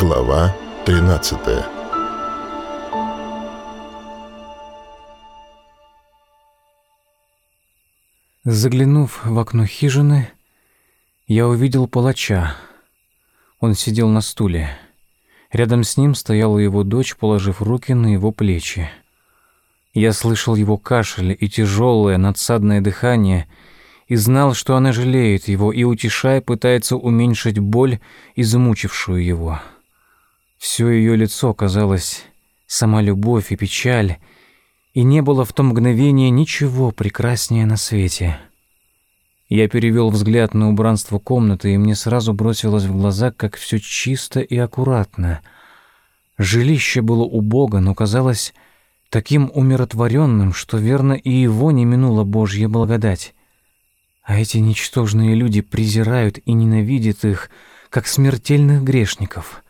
Глава 13 Заглянув в окно хижины, я увидел палача. Он сидел на стуле. Рядом с ним стояла его дочь, положив руки на его плечи. Я слышал его кашель и тяжелое надсадное дыхание и знал, что она жалеет его и, утешая, пытается уменьшить боль, измучившую его. Все ее лицо казалось сама любовь и печаль, и не было в том мгновении ничего прекраснее на свете. Я перевел взгляд на убранство комнаты, и мне сразу бросилось в глаза, как все чисто и аккуратно. Жилище было убого, но казалось таким умиротворенным, что верно и его не минула Божья благодать. А эти ничтожные люди презирают и ненавидят их, как смертельных грешников.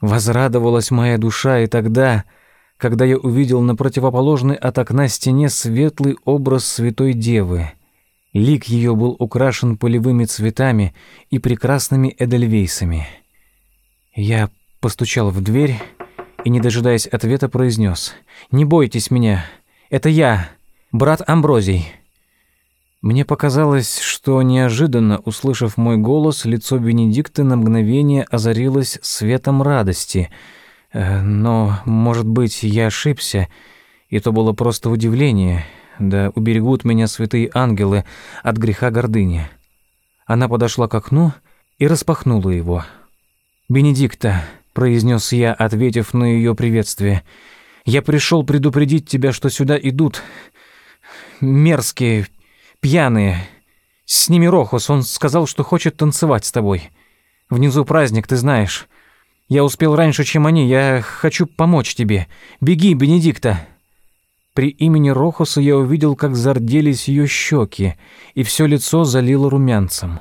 Возрадовалась моя душа и тогда, когда я увидел на противоположной от окна стене светлый образ Святой Девы. Лик ее был украшен полевыми цветами и прекрасными эдельвейсами. Я постучал в дверь и, не дожидаясь ответа, произнес: «Не бойтесь меня, это я, брат Амброзий». Мне показалось, что неожиданно, услышав мой голос, лицо Бенедикта на мгновение озарилось светом радости. Э, но, может быть, я ошибся, и то было просто удивление. Да уберегут меня святые ангелы от греха гордыни. Она подошла к окну и распахнула его. «Бенедикта», — произнес я, ответив на ее приветствие, — «я пришел предупредить тебя, что сюда идут мерзкие, пьяные. С ними Рохус, он сказал, что хочет танцевать с тобой. Внизу праздник, ты знаешь. Я успел раньше, чем они, я хочу помочь тебе. Беги, Бенедикта!» При имени Рохуса я увидел, как зарделись ее щеки, и все лицо залило румянцем.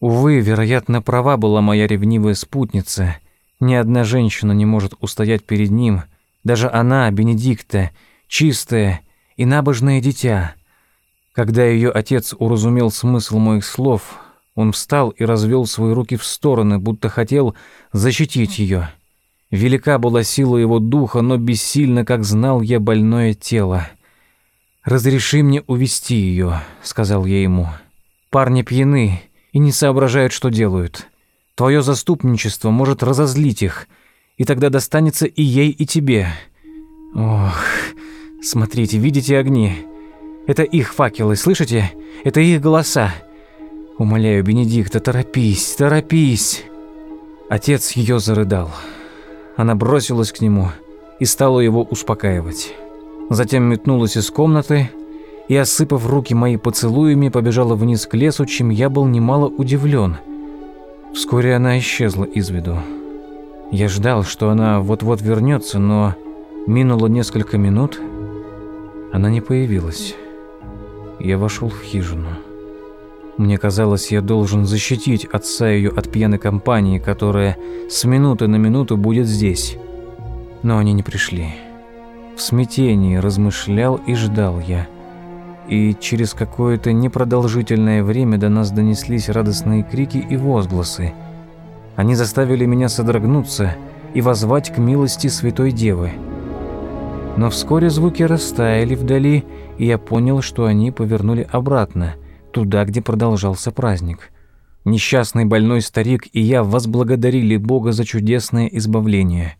Увы, вероятно, права была моя ревнивая спутница. Ни одна женщина не может устоять перед ним, даже она, Бенедикта, чистое и набожное дитя. Когда ее отец уразумел смысл моих слов, он встал и развел свои руки в стороны, будто хотел защитить ее. Велика была сила его духа, но бессильно, как знал я, больное тело. «Разреши мне увести ее», — сказал я ему. «Парни пьяны и не соображают, что делают. Твое заступничество может разозлить их, и тогда достанется и ей, и тебе. Ох, смотрите, видите огни? Это их факелы, слышите? Это их голоса. Умоляю, Бенедикта, торопись, торопись. Отец ее зарыдал. Она бросилась к нему и стала его успокаивать. Затем метнулась из комнаты и, осыпав руки мои поцелуями, побежала вниз к лесу, чем я был немало удивлен. Вскоре она исчезла из виду. Я ждал, что она вот-вот вернется, но минуло несколько минут, она не появилась я вошел в хижину. Мне казалось, я должен защитить отца ее от пьяной компании, которая с минуты на минуту будет здесь. Но они не пришли. В смятении размышлял и ждал я. И через какое-то непродолжительное время до нас донеслись радостные крики и возгласы. Они заставили меня содрогнуться и возвать к милости Святой Девы. Но вскоре звуки растаяли вдали, и я понял, что они повернули обратно, туда, где продолжался праздник. Несчастный больной старик и я возблагодарили Бога за чудесное избавление.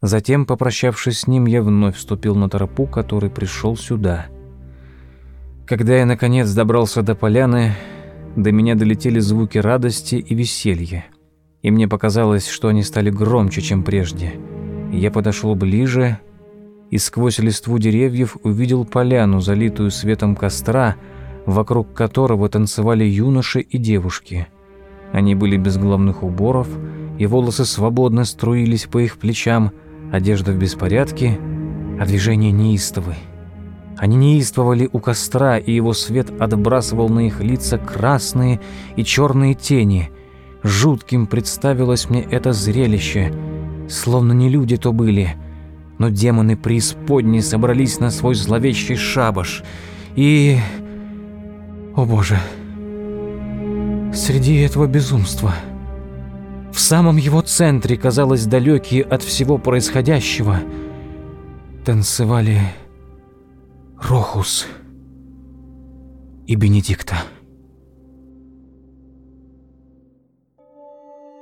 Затем, попрощавшись с ним, я вновь вступил на тропу, который пришел сюда. Когда я, наконец, добрался до поляны, до меня долетели звуки радости и веселья, и мне показалось, что они стали громче, чем прежде. Я подошел ближе и сквозь листву деревьев увидел поляну, залитую светом костра, вокруг которого танцевали юноши и девушки. Они были без головных уборов, и волосы свободно струились по их плечам, одежда в беспорядке, а движения неистовы. Они неистовали у костра, и его свет отбрасывал на их лица красные и черные тени. Жутким представилось мне это зрелище, словно не люди то были — но демоны преисподней собрались на свой зловещий шабаш. И... О боже... Среди этого безумства... В самом его центре, казалось, далекие от всего происходящего, танцевали Рохус и Бенедикта.